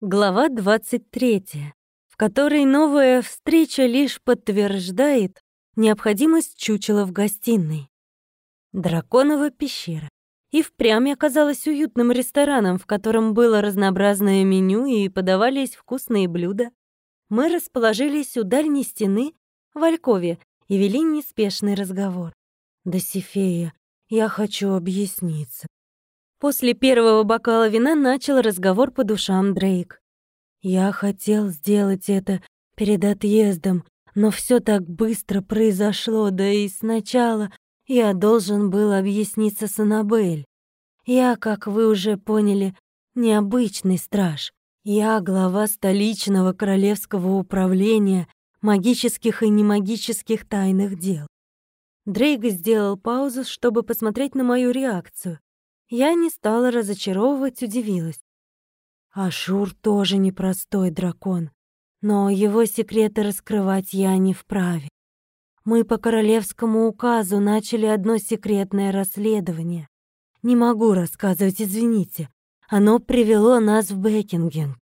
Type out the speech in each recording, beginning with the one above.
Глава 23, в которой новая встреча лишь подтверждает необходимость чучела в гостиной. Драконова пещера. И впрямь оказалась уютным рестораном, в котором было разнообразное меню и подавались вкусные блюда. Мы расположились у дальней стены в Алькове и вели неспешный разговор. «Досифея, я хочу объясниться. После первого бокала вина начал разговор по душам Дрейк. «Я хотел сделать это перед отъездом, но все так быстро произошло, да и сначала я должен был объясниться с Аннабель. Я, как вы уже поняли, необычный страж. Я глава столичного королевского управления магических и немагических тайных дел. Дрейк сделал паузу, чтобы посмотреть на мою реакцию. Я не стала разочаровывать, удивилась. Ашур тоже непростой дракон, но его секреты раскрывать я не вправе. Мы по королевскому указу начали одно секретное расследование. Не могу рассказывать, извините. Оно привело нас в Бекингем.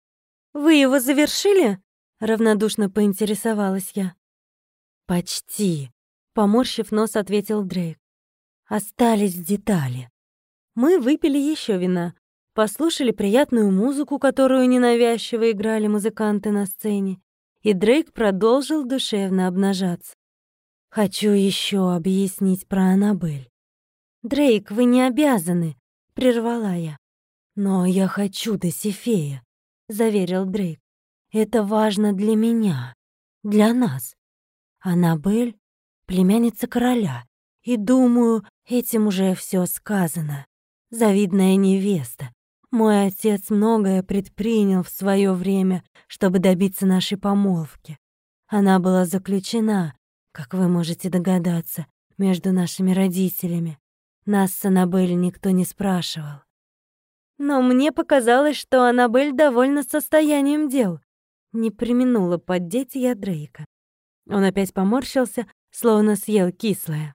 «Вы его завершили?» — равнодушно поинтересовалась я. «Почти», — поморщив нос, ответил Дрейк. «Остались детали». Мы выпили еще вина, послушали приятную музыку, которую ненавязчиво играли музыканты на сцене, и Дрейк продолжил душевно обнажаться. «Хочу еще объяснить про Аннабель». «Дрейк, вы не обязаны», — прервала я. «Но я хочу Досифея», — заверил Дрейк. «Это важно для меня, для нас. Аннабель — племянница короля, и, думаю, этим уже все сказано завидная невеста. Мой отец многое предпринял в свое время, чтобы добиться нашей помолвки. Она была заключена, как вы можете догадаться, между нашими родителями. Нас с Аннабель никто не спрашивал. Но мне показалось, что Аннабель довольна состоянием дел. Не применула поддеть я Дрейка. Он опять поморщился, словно съел кислое.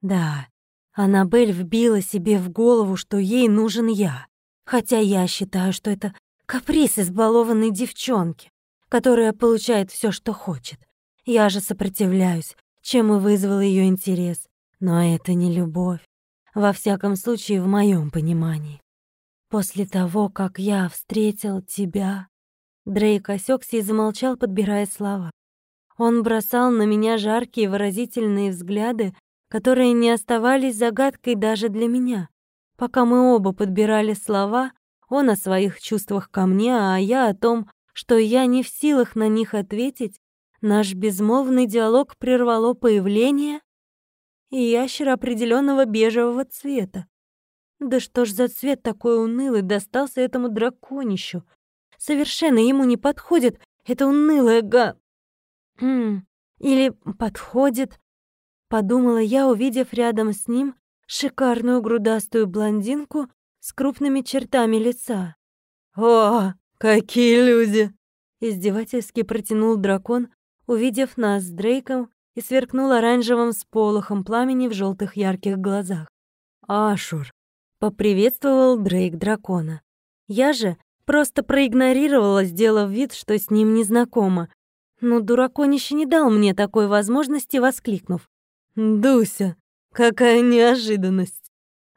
Да, Аннабель вбила себе в голову, что ей нужен я. Хотя я считаю, что это каприз избалованной девчонки, которая получает все, что хочет. Я же сопротивляюсь, чем и вызвал ее интерес. Но это не любовь. Во всяком случае, в моем понимании. После того, как я встретил тебя... Дрейк осекся и замолчал, подбирая слова. Он бросал на меня жаркие выразительные взгляды, которые не оставались загадкой даже для меня. Пока мы оба подбирали слова, он о своих чувствах ко мне, а я о том, что я не в силах на них ответить, наш безмолвный диалог прервало появление ящера определенного бежевого цвета. Да что ж за цвет такой унылый достался этому драконищу? Совершенно ему не подходит это унылое га... Хм, или подходит, подумала я, увидев рядом с ним шикарную грудастую блондинку с крупными чертами лица. «О, какие люди!» Издевательски протянул дракон, увидев нас с Дрейком и сверкнул оранжевым сполохом пламени в желтых ярких глазах. «Ашур!» — поприветствовал Дрейк дракона. Я же просто проигнорировала, сделав вид, что с ним не знакома. Но дураконище не дал мне такой возможности, воскликнув. «Дуся, какая неожиданность!»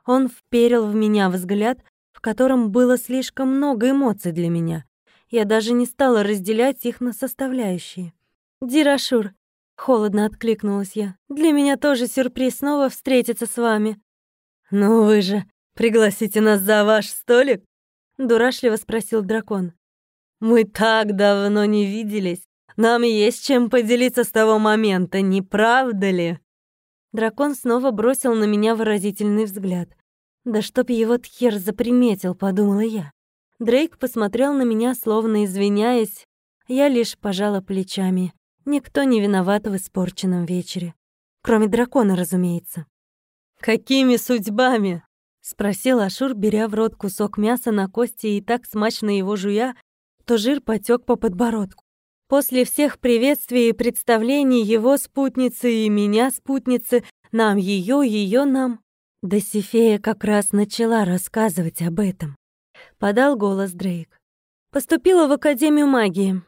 Он вперил в меня взгляд, в котором было слишком много эмоций для меня. Я даже не стала разделять их на составляющие. «Дирашур», — холодно откликнулась я, — «для меня тоже сюрприз снова встретиться с вами». «Ну вы же пригласите нас за ваш столик?» — дурашливо спросил дракон. «Мы так давно не виделись. Нам есть чем поделиться с того момента, не правда ли?» Дракон снова бросил на меня выразительный взгляд. «Да чтоб его Тхер заприметил», — подумала я. Дрейк посмотрел на меня, словно извиняясь. Я лишь пожала плечами. Никто не виноват в испорченном вечере. Кроме дракона, разумеется. «Какими судьбами?» — спросил Ашур, беря в рот кусок мяса на кости и так смачно его жуя, то жир потек по подбородку. После всех приветствий и представлений его спутницы и меня спутницы, нам ее, ее нам, Досифея как раз начала рассказывать об этом. Подал голос Дрейк. Поступила в Академию магии.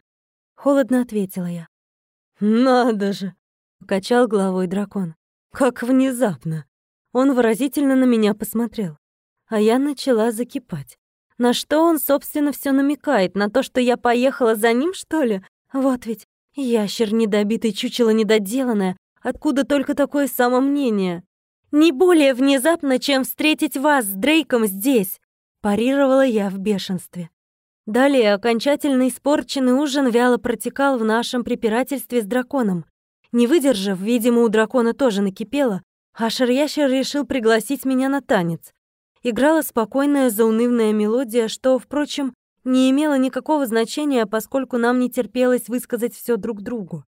Холодно ответила я. Надо же, качал головой дракон. Как внезапно. Он выразительно на меня посмотрел, а я начала закипать. На что он, собственно, все намекает? На то, что я поехала за ним, что ли? Вот ведь ящер недобитый, чучело недоделанное. Откуда только такое самомнение? Не более внезапно, чем встретить вас с Дрейком здесь, парировала я в бешенстве. Далее окончательно испорченный ужин вяло протекал в нашем препирательстве с драконом. Не выдержав, видимо, у дракона тоже накипело, Ашер-ящер решил пригласить меня на танец. Играла спокойная заунывная мелодия, что, впрочем, не имело никакого значения, поскольку нам не терпелось высказать все друг другу.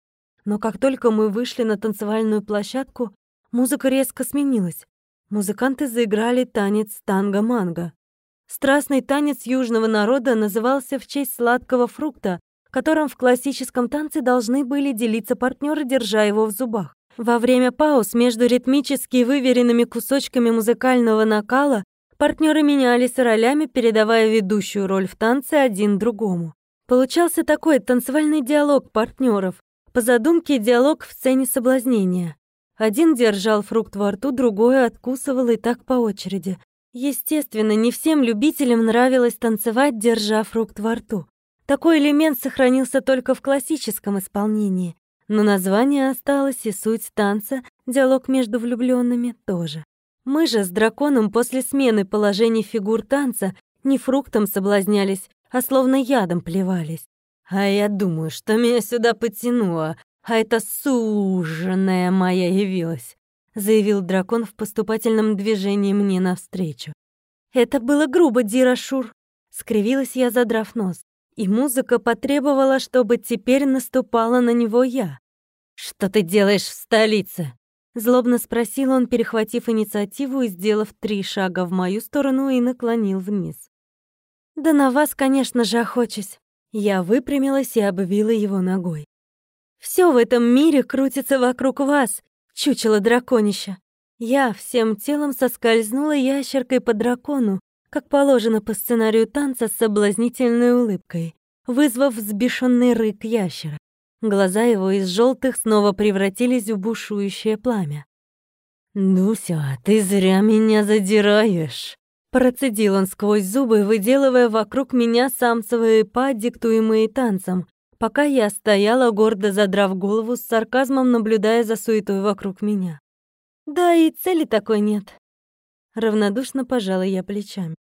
Но как только мы вышли на танцевальную площадку, Музыка резко сменилась. Музыканты заиграли танец танго-манго. Страстный танец южного народа назывался в честь сладкого фрукта, которым в классическом танце должны были делиться партнеры, держа его в зубах. Во время пауз между ритмически выверенными кусочками музыкального накала партнеры менялись ролями, передавая ведущую роль в танце один другому. Получался такой танцевальный диалог партнеров. По задумке диалог в сцене соблазнения. Один держал фрукт во рту, другой откусывал и так по очереди. Естественно, не всем любителям нравилось танцевать, держа фрукт во рту. Такой элемент сохранился только в классическом исполнении, но название осталось и суть танца, диалог между влюбленными тоже. Мы же с драконом после смены положений фигур танца не фруктом соблазнялись, а словно ядом плевались. А я думаю, что меня сюда потянуло, а это суженая моя явилась», — заявил дракон в поступательном движении мне навстречу. «Это было грубо, Дирашур», — скривилась я, задрав нос. И музыка потребовала, чтобы теперь наступала на него я. «Что ты делаешь в столице?» Злобно спросил он, перехватив инициативу и сделав три шага в мою сторону и наклонил вниз. «Да на вас, конечно же, охочусь». Я выпрямилась и обвила его ногой. Все в этом мире крутится вокруг вас, чучело драконища. Я всем телом соскользнула ящеркой по дракону, как положено по сценарию танца с соблазнительной улыбкой, вызвав взбешенный рык ящера. Глаза его из желтых снова превратились в бушующее пламя. «Дуся, ты зря меня задираешь!» Процедил он сквозь зубы, выделывая вокруг меня самцевые па, диктуемые танцем, пока я стояла, гордо задрав голову, с сарказмом наблюдая за суетой вокруг меня. Да и цели такой нет. Равнодушно пожала я плечами.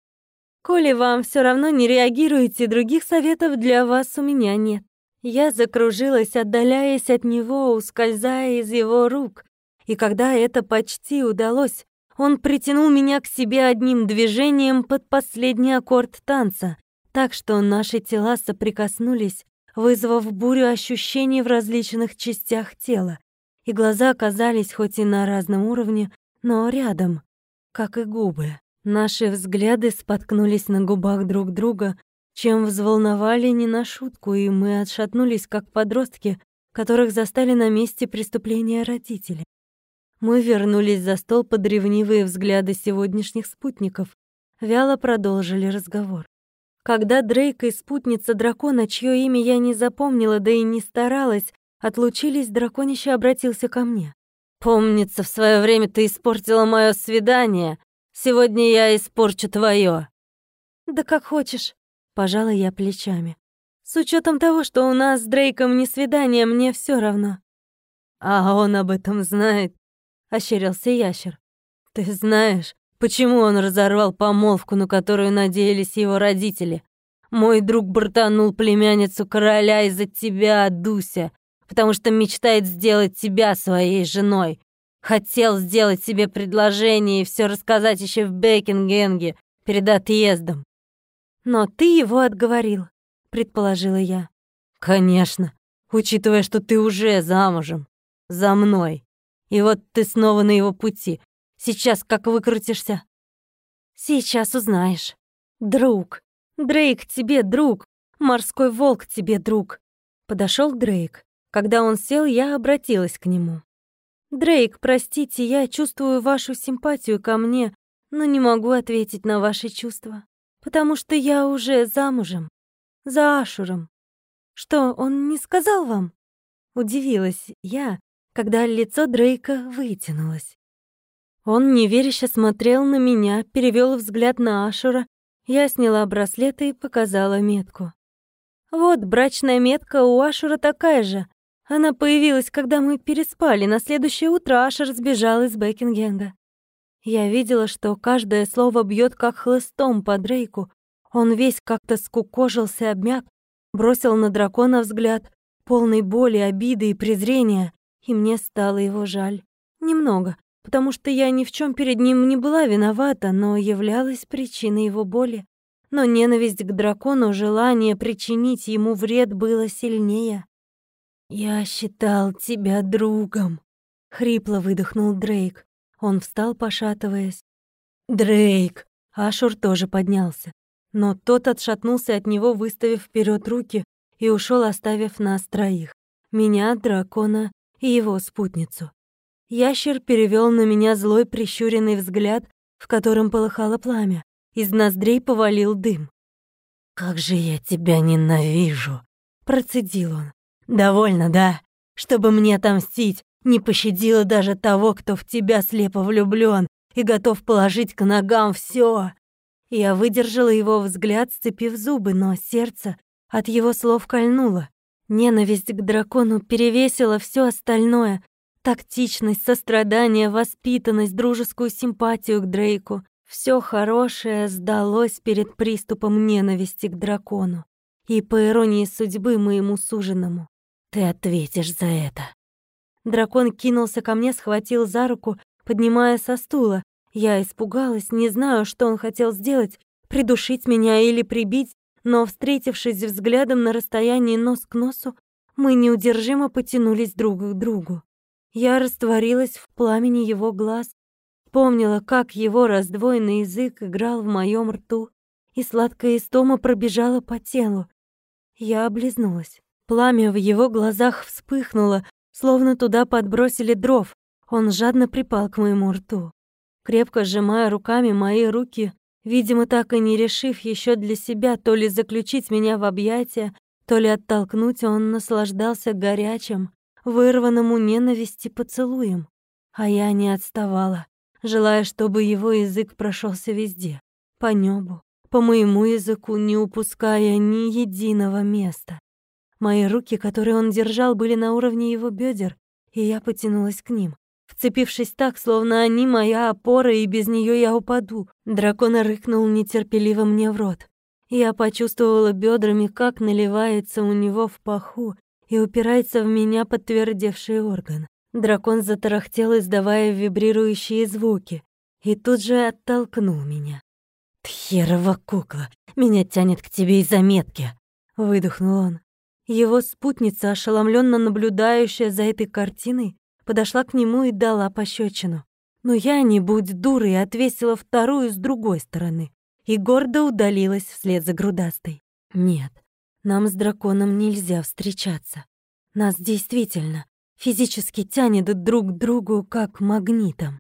Коли вам все равно не реагируете, других советов для вас у меня нет. Я закружилась, отдаляясь от него, ускользая из его рук. И когда это почти удалось, он притянул меня к себе одним движением под последний аккорд танца, так что наши тела соприкоснулись, вызвав бурю ощущений в различных частях тела, и глаза оказались хоть и на разном уровне, но рядом, как и губы. Наши взгляды споткнулись на губах друг друга, чем взволновали не на шутку, и мы отшатнулись, как подростки, которых застали на месте преступления родители. Мы вернулись за стол под ревнивые взгляды сегодняшних спутников, вяло продолжили разговор. Когда Дрейк и спутница дракона, чье имя я не запомнила, да и не старалась, отлучились, драконище обратился ко мне. «Помнится, в свое время ты испортила мое свидание. Сегодня я испорчу твое. «Да как хочешь», — пожала я плечами. «С учетом того, что у нас с Дрейком не свидание, мне все равно». «А он об этом знает», — ощерился ящер. «Ты знаешь, Почему он разорвал помолвку, на которую надеялись его родители? Мой друг бортанул племянницу короля из-за тебя, Дуся, потому что мечтает сделать тебя своей женой. Хотел сделать себе предложение и все рассказать еще в Бекингенге перед отъездом. Но ты его отговорил, предположила я. Конечно, учитывая, что ты уже замужем. За мной. И вот ты снова на его пути. Сейчас как выкрутишься?» «Сейчас узнаешь. Друг. Дрейк тебе друг. Морской волк тебе друг». Подошел Дрейк. Когда он сел, я обратилась к нему. «Дрейк, простите, я чувствую вашу симпатию ко мне, но не могу ответить на ваши чувства, потому что я уже замужем». За Ашуром. Что, он не сказал вам? Удивилась я, когда лицо Дрейка вытянулось. Он неверяще смотрел на меня, перевел взгляд на Ашура. Я сняла браслет и показала метку. Вот брачная метка у Ашура такая же. Она появилась, когда мы переспали. На следующее утро Ашер сбежал из Бекингенга. Я видела, что каждое слово бьет как хлыстом по Дрейку. Он весь как-то скукожился, обмяк, бросил на дракона взгляд, полный боли, обиды и презрения, и мне стало его жаль. Немного, потому что я ни в чем перед ним не была виновата, но являлась причиной его боли. Но ненависть к дракону, желание причинить ему вред было сильнее. «Я считал тебя другом», — хрипло выдохнул Дрейк. Он встал, пошатываясь. «Дрейк!» Ашур тоже поднялся. Но тот отшатнулся от него, выставив вперед руки, и ушел, оставив нас троих. Меня, дракона и его спутницу. Ящер перевел на меня злой прищуренный взгляд, в котором полыхало пламя. Из ноздрей повалил дым. «Как же я тебя ненавижу!» — процедил он. «Довольно, да? Чтобы мне отомстить, не пощадила даже того, кто в тебя слепо влюблён и готов положить к ногам всё. Я выдержала его взгляд, сцепив зубы, но сердце от его слов кольнуло. Ненависть к дракону перевесила всё остальное. Тактичность, сострадание, воспитанность, дружескую симпатию к Дрейку. Всё хорошее сдалось перед приступом ненависти к дракону. И по иронии судьбы моему суженому. Ты ответишь за это. Дракон кинулся ко мне, схватил за руку, поднимая со стула. Я испугалась, не знаю, что он хотел сделать, придушить меня или прибить, но, встретившись взглядом на расстоянии нос к носу, мы неудержимо потянулись друг к другу. Я растворилась в пламени его глаз, помнила, как его раздвоенный язык играл в моем рту, и сладкая истома пробежала по телу. Я облизнулась. Пламя в его глазах вспыхнуло, словно туда подбросили дров. Он жадно припал к моему рту. Крепко сжимая руками мои руки, видимо, так и не решив еще для себя то ли заключить меня в объятия, то ли оттолкнуть, он наслаждался горячим, вырванному ненависти поцелуем. А я не отставала, желая, чтобы его язык прошелся везде, по небу, по моему языку, не упуская ни единого места. Мои руки, которые он держал, были на уровне его бедер, и я потянулась к ним, вцепившись так, словно они моя опора, и без нее я упаду. Дракон рыкнул нетерпеливо мне в рот. Я почувствовала бедрами, как наливается у него в паху и упирается в меня подтвердевший орган. Дракон затарахтел, издавая вибрирующие звуки, и тут же оттолкнул меня. «Тхерова кукла, меня тянет к тебе из заметки!» — выдохнул он. Его спутница, ошеломленно наблюдающая за этой картиной, подошла к нему и дала пощечину. Но я, не будь дурой, отвесила вторую с другой стороны и гордо удалилась вслед за грудастой. Нет, нам с драконом нельзя встречаться. Нас действительно физически тянет друг к другу как магнитом.